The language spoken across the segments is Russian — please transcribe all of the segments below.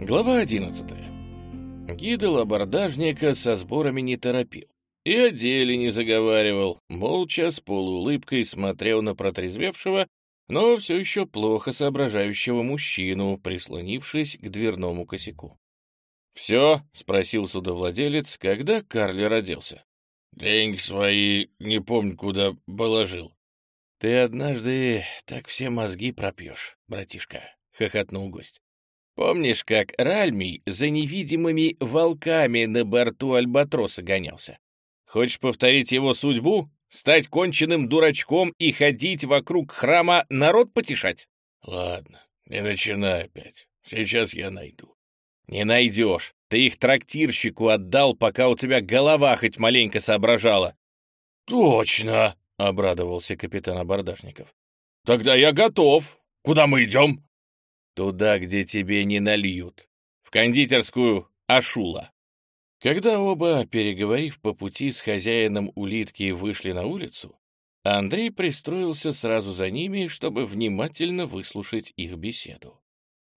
Глава 11. Гидл абордажника со сборами не торопил. И о деле не заговаривал, молча, с полуулыбкой смотрел на протрезвевшего, но все еще плохо соображающего мужчину, прислонившись к дверному косяку. «Все?» — спросил судовладелец, когда Карли родился. «Деньги свои не помню, куда положил». «Ты однажды так все мозги пропьешь, братишка», — хохотнул гость. «Помнишь, как Ральмий за невидимыми волками на борту Альбатроса гонялся? Хочешь повторить его судьбу? Стать конченным дурачком и ходить вокруг храма народ потешать?» «Ладно, не начинай опять. Сейчас я найду». «Не найдешь. Ты их трактирщику отдал, пока у тебя голова хоть маленько соображала». «Точно!» — обрадовался капитан Абордажников. «Тогда я готов. Куда мы идем?» «Туда, где тебе не нальют. В кондитерскую Ашула». Когда оба, переговорив по пути с хозяином улитки, вышли на улицу, Андрей пристроился сразу за ними, чтобы внимательно выслушать их беседу.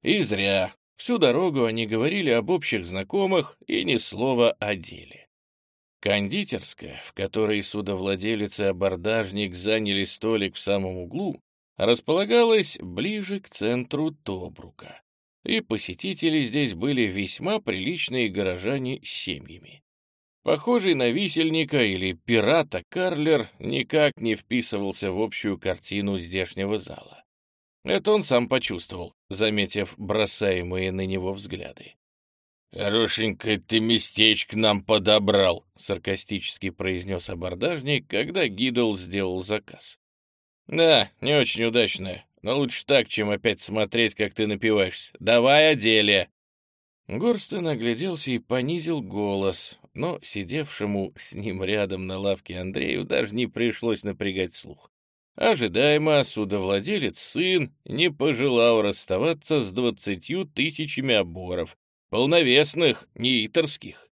И зря. Всю дорогу они говорили об общих знакомых и ни слова о деле. Кондитерская, в которой судовладелец и абордажник заняли столик в самом углу, располагалась ближе к центру Тобрука, и посетители здесь были весьма приличные горожане с семьями. Похожий на висельника или пирата Карлер никак не вписывался в общую картину здешнего зала. Это он сам почувствовал, заметив бросаемые на него взгляды. «Хорошенькое ты местечко нам подобрал», — саркастически произнес абордажник, когда Гидл сделал заказ. «Да, не очень удачное, но лучше так, чем опять смотреть, как ты напиваешься. Давай о деле!» Огляделся и понизил голос, но сидевшему с ним рядом на лавке Андрею даже не пришлось напрягать слух. Ожидаемо судовладелец сын не пожелал расставаться с двадцатью тысячами оборов, полновесных, не иторских.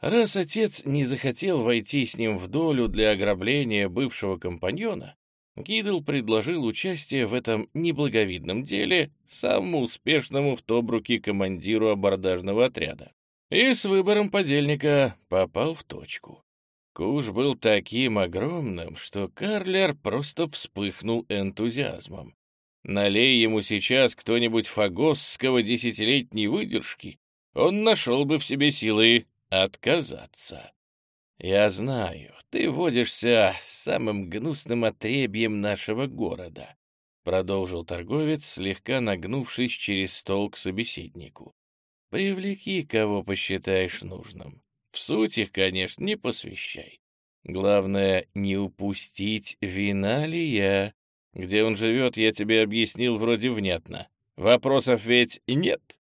Раз отец не захотел войти с ним в долю для ограбления бывшего компаньона, Гидл предложил участие в этом неблаговидном деле самому успешному в Тобруке командиру абордажного отряда. И с выбором подельника попал в точку. Куш был таким огромным, что Карлер просто вспыхнул энтузиазмом. Налей ему сейчас кто-нибудь фагосского десятилетней выдержки, он нашел бы в себе силы отказаться. «Я знаю, ты водишься самым гнусным отребьем нашего города», продолжил торговец, слегка нагнувшись через стол к собеседнику. «Привлеки, кого посчитаешь нужным. В суть их, конечно, не посвящай. Главное, не упустить вина ли я. Где он живет, я тебе объяснил вроде внятно. Вопросов ведь нет?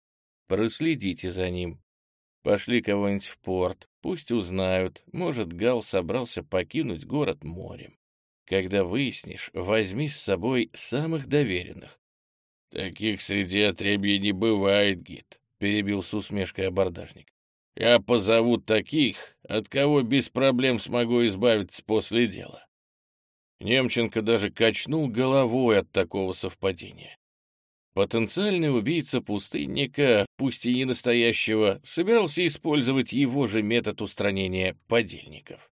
Проследите за ним. Пошли кого-нибудь в порт, пусть узнают. Может, Гал собрался покинуть город морем. Когда выяснишь, возьми с собой самых доверенных. — Таких среди отребья не бывает, гид, — перебил с усмешкой абордажник. Я позову таких, от кого без проблем смогу избавиться после дела. Немченко даже качнул головой от такого совпадения. Потенциальный убийца пустынника, пусть и не настоящего, собирался использовать его же метод устранения подельников.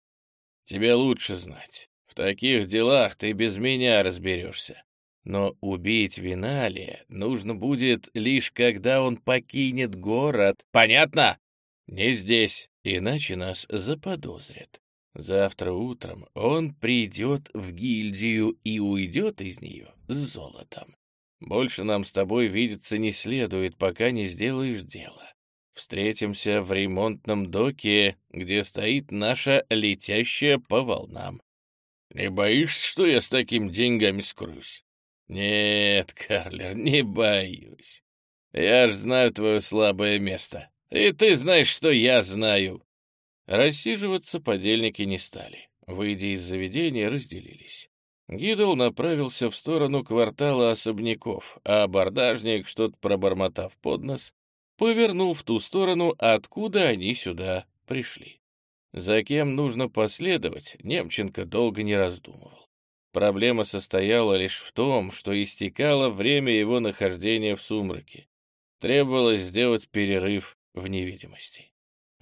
Тебе лучше знать. В таких делах ты без меня разберешься. Но убить Виналия нужно будет лишь когда он покинет город. Понятно? Не здесь, иначе нас заподозрят. Завтра утром он придет в гильдию и уйдет из нее с золотом. Больше нам с тобой видеться не следует, пока не сделаешь дело. Встретимся в ремонтном доке, где стоит наша летящая по волнам. Не боишься, что я с такими деньгами скроюсь? Нет, Карлер, не боюсь. Я ж знаю твое слабое место. И ты знаешь, что я знаю. Рассиживаться подельники не стали. Выйдя из заведения, разделились. Гидл направился в сторону квартала особняков, а абордажник, что-то пробормотав под нос, повернул в ту сторону, откуда они сюда пришли. За кем нужно последовать, Немченко долго не раздумывал. Проблема состояла лишь в том, что истекало время его нахождения в сумраке. требовалось сделать перерыв в невидимости.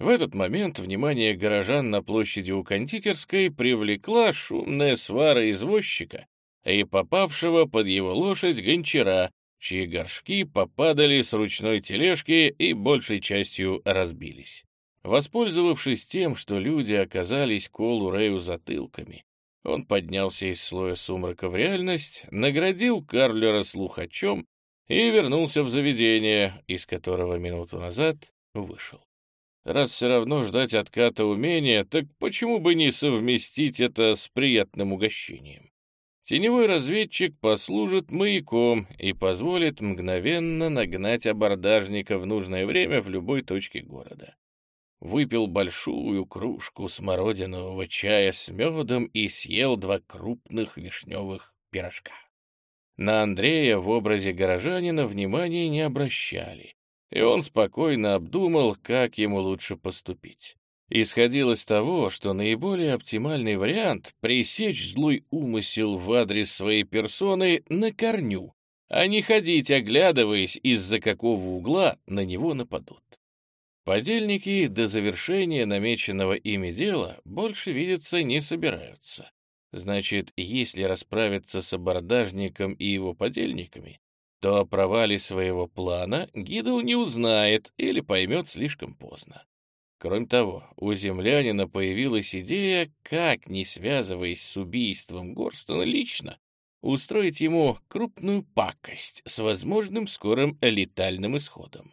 В этот момент внимание горожан на площади у кондитерской привлекла шумная свара извозчика и попавшего под его лошадь гончара, чьи горшки попадали с ручной тележки и большей частью разбились. Воспользовавшись тем, что люди оказались Колу Рэю затылками, он поднялся из слоя сумрака в реальность, наградил Карлера слухачом и вернулся в заведение, из которого минуту назад вышел. Раз все равно ждать отката умения, так почему бы не совместить это с приятным угощением? Теневой разведчик послужит маяком и позволит мгновенно нагнать абордажника в нужное время в любой точке города выпил большую кружку смородинового чая с медом и съел два крупных вишневых пирожка. На Андрея в образе горожанина внимания не обращали, и он спокойно обдумал, как ему лучше поступить. Исходил из того, что наиболее оптимальный вариант — пресечь злой умысел в адрес своей персоны на корню, а не ходить, оглядываясь, из-за какого угла на него нападут. Подельники до завершения намеченного ими дела больше видеться не собираются. Значит, если расправиться с абордажником и его подельниками, то о провале своего плана Гидл не узнает или поймет слишком поздно. Кроме того, у землянина появилась идея, как, не связываясь с убийством Горстона лично, устроить ему крупную пакость с возможным скорым летальным исходом.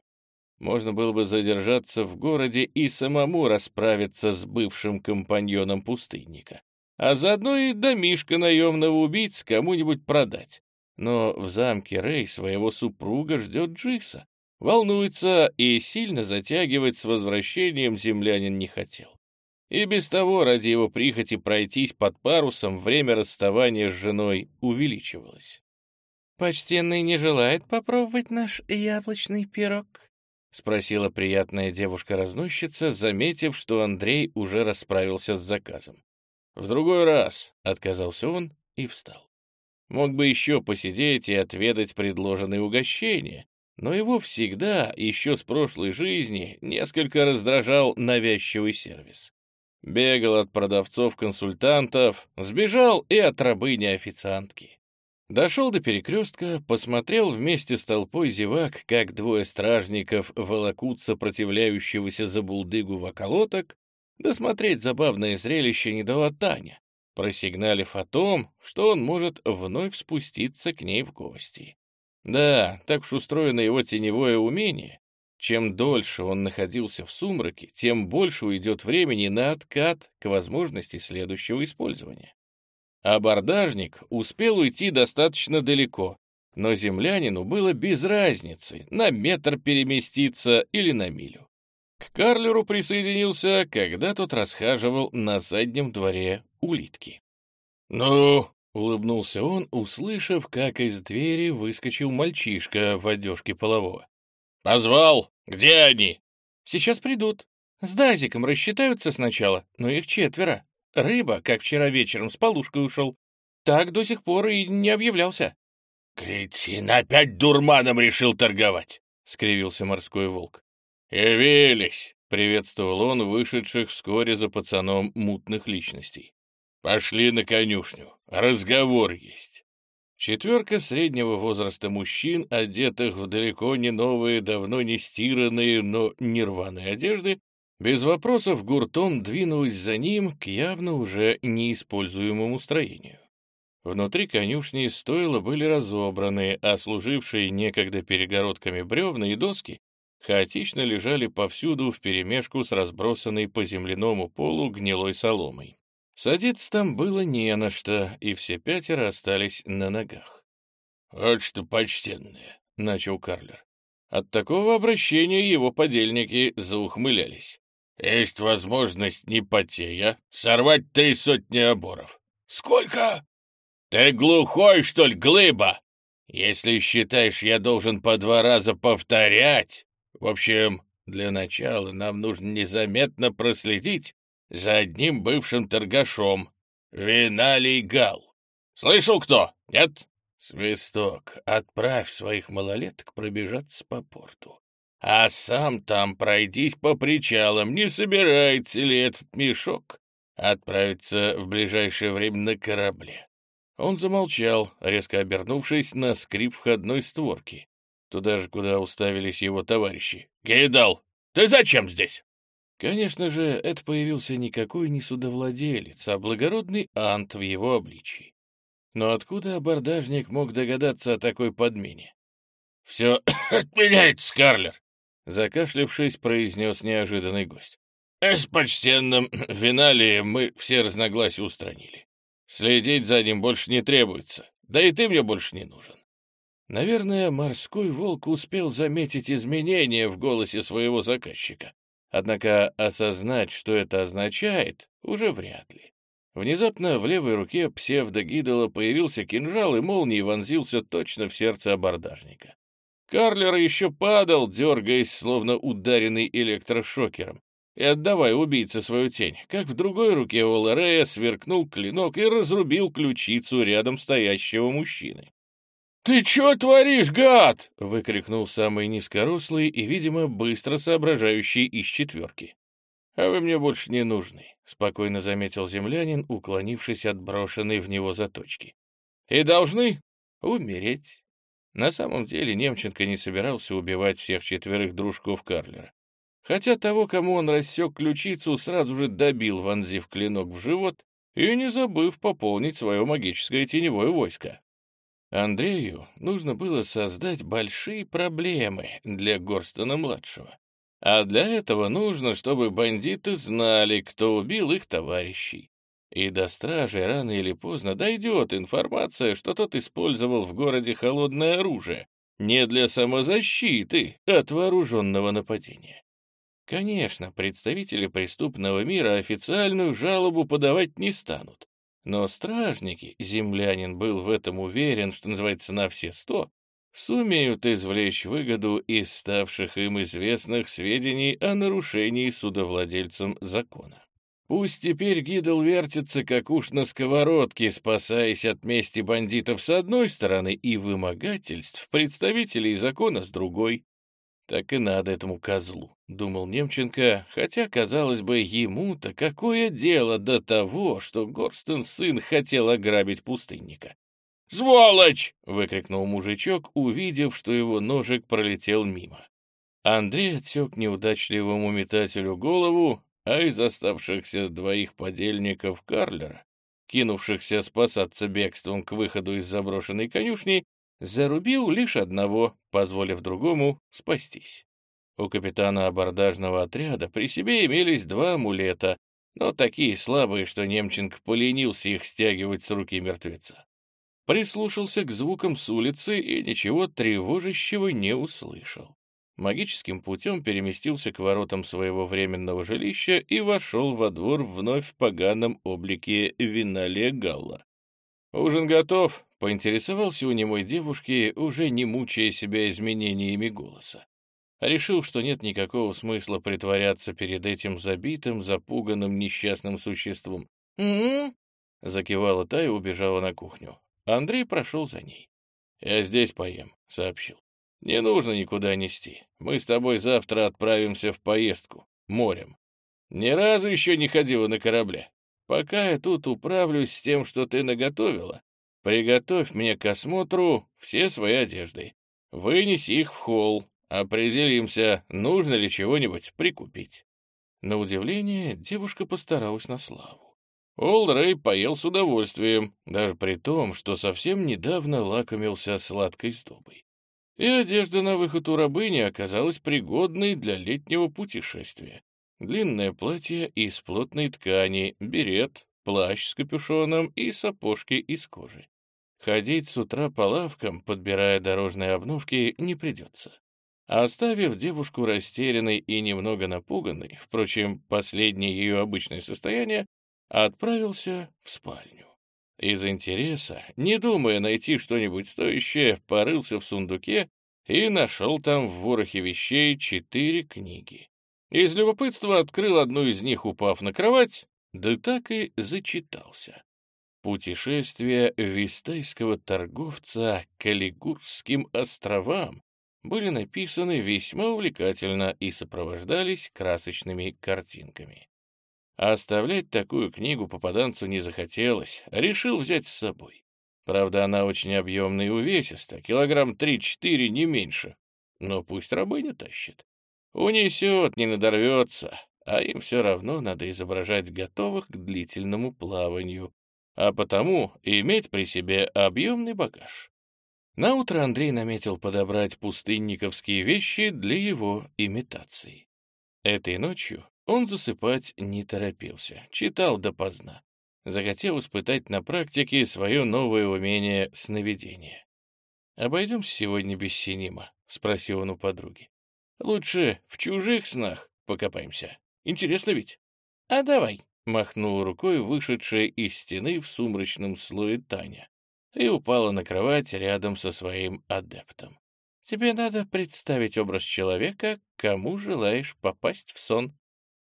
Можно было бы задержаться в городе и самому расправиться с бывшим компаньоном пустынника, а заодно и домишко наемного убийц кому-нибудь продать. Но в замке Рэй своего супруга ждет Джиса, волнуется и сильно затягивать с возвращением землянин не хотел. И без того ради его прихоти пройтись под парусом время расставания с женой увеличивалось. «Почтенный не желает попробовать наш яблочный пирог?» — спросила приятная девушка-разносчица, заметив, что Андрей уже расправился с заказом. «В другой раз», — отказался он и встал. Мог бы еще посидеть и отведать предложенные угощения, но его всегда, еще с прошлой жизни, несколько раздражал навязчивый сервис. Бегал от продавцов-консультантов, сбежал и от рабыни-официантки. Дошел до перекрестка, посмотрел вместе с толпой зевак, как двое стражников волокут сопротивляющегося за булдыгу околоток, досмотреть забавное зрелище не дала Таня, просигналив о том, что он может вновь спуститься к ней в гости. Да, так уж устроено его теневое умение. Чем дольше он находился в сумраке, тем больше уйдет времени на откат к возможности следующего использования. Абордажник успел уйти достаточно далеко, но землянину было без разницы, на метр переместиться или на милю. К Карлеру присоединился, когда тот расхаживал на заднем дворе улитки. «Ну?» — улыбнулся он, услышав, как из двери выскочил мальчишка в одежке полового. «Позвал! Где они?» «Сейчас придут. С Дазиком рассчитаются сначала, но их четверо. Рыба, как вчера вечером, с полушкой ушел. Так до сих пор и не объявлялся. — Кретин опять дурманом решил торговать! — скривился морской волк. — Явились! — приветствовал он вышедших вскоре за пацаном мутных личностей. — Пошли на конюшню, разговор есть. Четверка среднего возраста мужчин, одетых в далеко не новые, давно не стиранные, но нерваные одежды, без вопросов гуртом двинулась за ним к явно уже неиспользуемому строению. Внутри конюшни стойла были разобраны, а служившие некогда перегородками бревна и доски хаотично лежали повсюду вперемешку с разбросанной по земляному полу гнилой соломой. Садиться там было не на что, и все пятеро остались на ногах. — Вот что почтенные, — начал Карлер. От такого обращения его подельники заухмылялись. Есть возможность, не потея, сорвать три сотни оборов. Сколько? Ты глухой, что ли, глыба? Если считаешь, я должен по два раза повторять... В общем, для начала нам нужно незаметно проследить за одним бывшим торгашом. Виналий Гал. Слышал кто? Нет? «Свисток, отправь своих малолеток пробежаться по порту. А сам там пройдись по причалам, не собирается ли этот мешок отправиться в ближайшее время на корабле?» Он замолчал, резко обернувшись на скрип входной створки. Туда же, куда уставились его товарищи. «Гейдал, ты зачем здесь?» Конечно же, это появился никакой не судовладелец, а благородный ант в его обличии. Но откуда абордажник мог догадаться о такой подмене? «Все отменяется, Скарлер!» Закашлявшись, произнес неожиданный гость. «С почтенным Виналием мы все разногласия устранили. Следить за ним больше не требуется, да и ты мне больше не нужен. Наверное, морской волк успел заметить изменения в голосе своего заказчика. Однако осознать, что это означает, уже вряд ли. Внезапно в левой руке псевдогидола появился кинжал, и молнией вонзился точно в сердце абордажника. Карлер еще падал, дергаясь, словно ударенный электрошокером, и отдавая убийце свою тень, как в другой руке у Лорея сверкнул клинок и разрубил ключицу рядом стоящего мужчины. «Ты чё творишь, гад?» — выкрикнул самый низкорослый и, видимо, быстро соображающий из четверки. «А вы мне больше не нужны», — спокойно заметил землянин, уклонившись от брошенной в него заточки. «И должны умереть». На самом деле Немченко не собирался убивать всех четверых дружков Карлера. Хотя того, кому он рассек ключицу, сразу же добил, вонзив клинок в живот и не забыв пополнить свое магическое теневое войско. Андрею нужно было создать большие проблемы для Горстона-младшего. А для этого нужно, чтобы бандиты знали, кто убил их товарищей. И до стражи рано или поздно дойдет информация, что тот использовал в городе холодное оружие, не для самозащиты от вооруженного нападения. Конечно, представители преступного мира официальную жалобу подавать не станут. Но стражники, землянин был в этом уверен, что называется на все сто, сумеют извлечь выгоду из ставших им известных сведений о нарушении судовладельцем закона. Пусть теперь Гидл вертится, как уж на сковородке, спасаясь от мести бандитов с одной стороны и вымогательств представителей закона с другой. Так и надо этому козлу, — думал Немченко, хотя, казалось бы, ему-то какое дело до того, что Горстон сын хотел ограбить пустынника. «Сволочь!» — выкрикнул мужичок, увидев, что его ножик пролетел мимо. Андрей отсек неудачливому метателю голову, а из оставшихся двоих подельников Карлера, кинувшихся спасаться бегством к выходу из заброшенной конюшни, зарубил лишь одного, позволив другому спастись. У капитана абордажного отряда при себе имелись два амулета, но такие слабые, что Немченко поленился их стягивать с руки мертвеца. Прислушался к звукам с улицы и ничего тревожащего не услышал. Магическим путем переместился к воротам своего временного жилища и вошел во двор вновь в поганом облике Виналия Галла. «Ужин готов», — поинтересовался у немой девушки, уже не мучая себя изменениями голоса. Решил, что нет никакого смысла притворяться перед этим забитым, запуганным несчастным существом. «М-м-м», закивала та и убежала на кухню. Андрей прошел за ней. «Я здесь поем», — сообщил. «Не нужно никуда нести. Мы с тобой завтра отправимся в поездку, морем. Ни разу еще не ходила на корабле. Пока я тут управлюсь с тем, что ты наготовила, приготовь мне к осмотру все свои одежды. Вынеси их в холл. Определимся, нужно ли чего-нибудь прикупить. На удивление, девушка постаралась на славу. Олдрей поел с удовольствием, даже при том, что совсем недавно лакомился сладкой сдобой. И одежда на выход у рабыни оказалась пригодной для летнего путешествия. Длинное платье из плотной ткани, берет, плащ с капюшоном и сапожки из кожи. Ходить с утра по лавкам, подбирая дорожные обновки, не придется. Оставив девушку растерянной и немного напуганной, впрочем, последнее ее обычное состояние, отправился в спальню. Из интереса, не думая найти что-нибудь стоящее, порылся в сундуке и нашел там в ворохе вещей четыре книги. Из любопытства открыл одну из них, упав на кровать, да так и зачитался. Путешествия вистайского торговца к Калигурским островам были написаны весьма увлекательно и сопровождались красочными картинками. А оставлять такую книгу попаданцу не захотелось, решил взять с собой. Правда, она очень объемная и увесиста, килограмм три-четыре, не меньше. Но пусть рабыня тащит. Унесет, не надорвется, а им все равно надо изображать готовых к длительному плаванию, а потому иметь при себе объемный багаж. Наутро Андрей наметил подобрать пустынниковские вещи для его имитации. Этой ночью он засыпать не торопился, читал допоздна. Захотел испытать на практике свое новое умение сновидения. «Обойдемся сегодня без синима?» — спросил он у подруги. «Лучше в чужих снах покопаемся. Интересно ведь?» «А давай», — махнула рукой вышедшая из стены в сумрачном слое Таня и упала на кровать рядом со своим адептом. «Тебе надо представить образ человека, кому желаешь попасть в сон».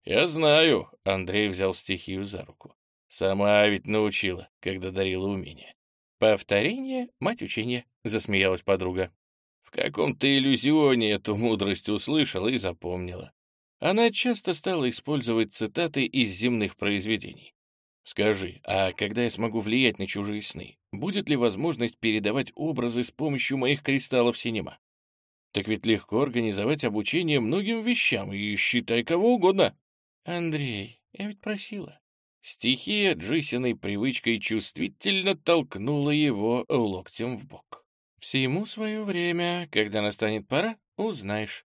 «Я знаю», — Андрей взял стихию за руку. «Сама ведь научила, когда дарила умение». «Повторение — мать учения», — засмеялась подруга. В каком-то иллюзионе эту мудрость услышала и запомнила. Она часто стала использовать цитаты из земных произведений. «Скажи, а когда я смогу влиять на чужие сны, будет ли возможность передавать образы с помощью моих кристаллов синема?» Так ведь легко организовать обучение многим вещам, и считай кого угодно. Андрей, я ведь просила. Стихия Джисиной привычкой чувствительно толкнула его локтем в бок. Всему свое время, когда настанет пора, узнаешь.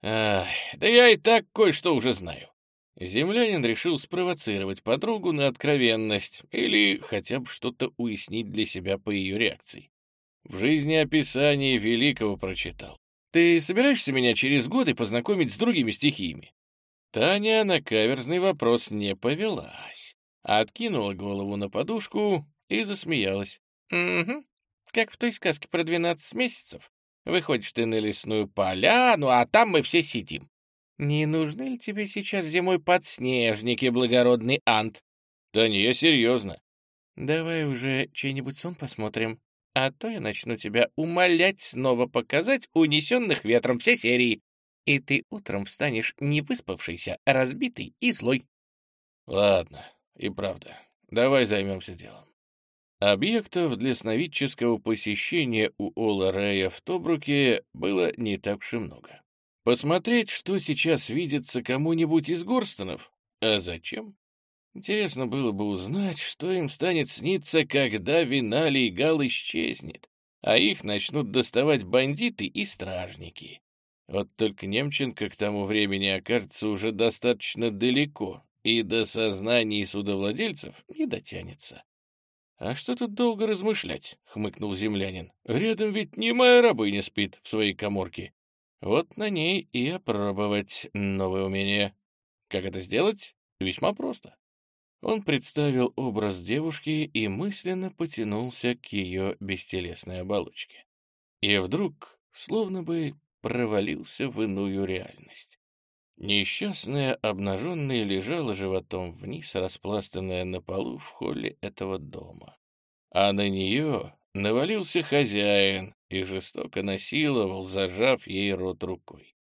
Ах, да я и так кое-что уже знаю. Землянин решил спровоцировать подругу на откровенность или хотя бы что-то уяснить для себя по ее реакции. В жизни описание великого прочитал. Ты собираешься меня через годы познакомить с другими стихиями? Таня на каверзный вопрос не повелась, откинула голову на подушку и засмеялась. «Угу, как в той сказке про двенадцать месяцев. Выходишь ты на лесную поляну, а там мы все сидим. Не нужны ли тебе сейчас зимой подснежники, благородный Ант? Таня, я серьезно. Давай уже чей-нибудь сон посмотрим, а то я начну тебя умолять снова показать унесенных ветром все серии и ты утром встанешь не выспавшийся, а разбитый и злой. Ладно, и правда, давай займемся делом. Объектов для сновидческого посещения у Ола Рэя в Тобруке было не так уж и много. Посмотреть, что сейчас видится кому-нибудь из Горстонов? А зачем? Интересно было бы узнать, что им станет сниться, когда Виналий Гал исчезнет, а их начнут доставать бандиты и стражники. Вот только Немченко к тому времени окажется уже достаточно далеко и до сознаний судовладельцев не дотянется. «А что тут долго размышлять?» — хмыкнул землянин. «Рядом ведь не моя рабыня спит в своей коморке. Вот на ней и опробовать новое умение. Как это сделать? Весьма просто». Он представил образ девушки и мысленно потянулся к ее бестелесной оболочке. И вдруг, словно бы провалился в иную реальность. Несчастная обнаженная лежала животом вниз, распластанная на полу в холле этого дома. А на нее навалился хозяин и жестоко насиловал, зажав ей рот рукой.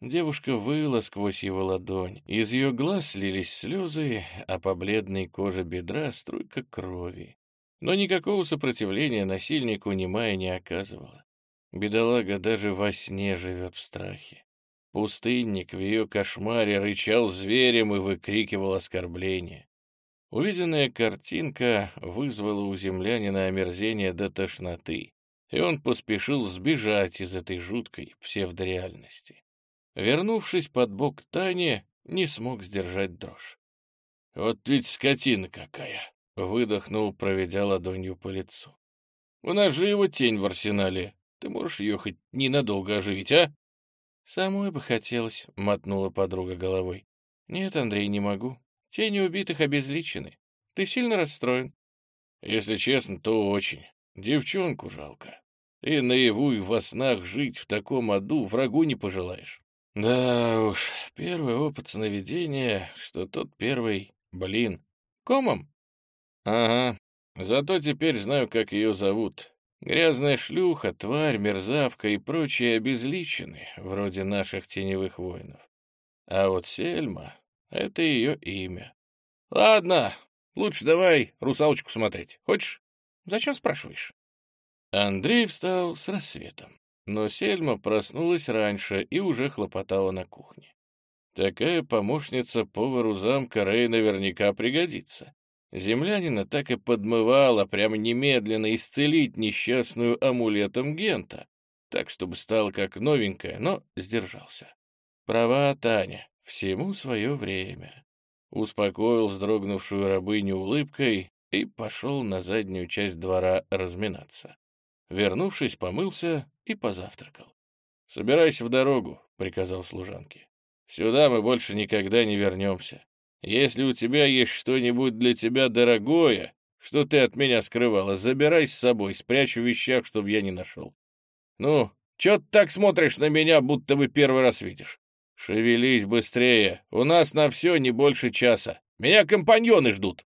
Девушка выла сквозь его ладонь, из ее глаз лились слезы, а по бледной коже бедра струйка крови. Но никакого сопротивления насильнику немая не оказывала. Бедолага даже во сне живет в страхе. Пустынник в ее кошмаре рычал зверем и выкрикивал оскорбления. Увиденная картинка вызвала у землянина омерзение до тошноты, и он поспешил сбежать из этой жуткой псевдореальности. Вернувшись под бок Тане, не смог сдержать дрожь. «Вот ведь скотина какая!» — выдохнул, проведя ладонью по лицу. «У нас же его тень в арсенале. Ты можешь ее хоть ненадолго оживить, а?» «Самой бы хотелось», — мотнула подруга головой. «Нет, Андрей, не могу. Тени убитых обезличены. Ты сильно расстроен?» «Если честно, то очень. Девчонку жалко. И наяву и во снах жить в таком аду врагу не пожелаешь». «Да уж, первый опыт сновидения, что тот первый, блин, комом?» «Ага, Зато теперь знаю, как ее зовут. Грязная шлюха, тварь, мерзавка и прочие обезличены, вроде наших теневых воинов. А вот Сельма — это ее имя. Ладно, лучше давай русалочку смотреть. Хочешь? Зачем спрашиваешь? Андрей встал с рассветом, но Сельма проснулась раньше и уже хлопотала на кухне. Такая помощница повару замка Рэй наверняка пригодится. Землянина так и подмывала прямо немедленно исцелить несчастную амулетом Гента, так, чтобы стало как новенькая, но сдержался. Права Таня, всему свое время. Успокоил вздрогнувшую рабыню улыбкой и пошел на заднюю часть двора разминаться. Вернувшись, помылся и позавтракал. — Собирайся в дорогу, — приказал служанке. — Сюда мы больше никогда не вернемся. Если у тебя есть что-нибудь для тебя дорогое, что ты от меня скрывала, забирай с собой, спрячь в вещах, чтобы я не нашел. Ну, чё ты так смотришь на меня, будто бы первый раз видишь? Шевелись быстрее, у нас на все не больше часа. Меня компаньоны ждут.